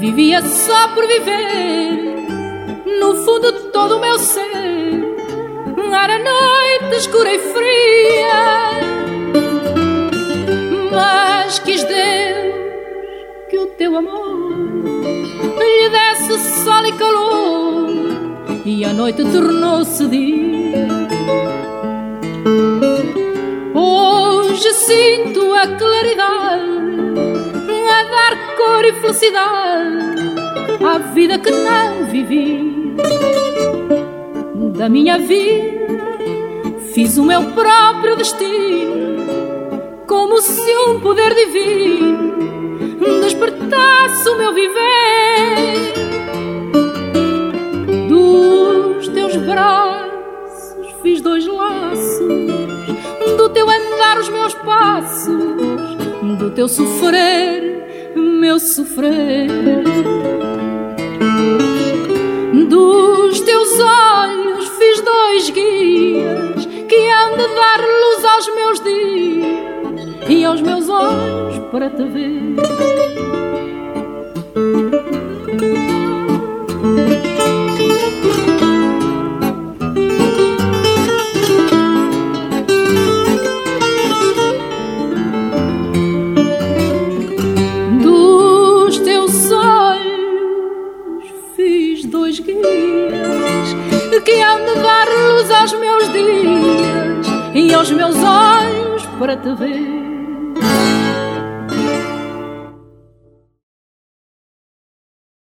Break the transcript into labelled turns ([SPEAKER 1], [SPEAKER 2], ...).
[SPEAKER 1] vivia só por viver. No fundo de todo o meu ser, era noite escura e fria. Mas quis Deus que o teu amor lhe desse sol e calor, e a noite tornou-se dia. Hoje sinto a claridade e felicidade à vida que não vivi. Da minha vida fiz o meu próprio destino, como se um poder divino despertasse o meu viver. Dos teus braços fiz dois laços, do teu andar os meus passos, do teu sofrer, meu sofrer. Dos teus olhos fiz dois guias que hão de dar luz aos meus dias e aos meus olhos para te ver. guias, que há de dar luz aos meus dias e aos meus olhos para te ver.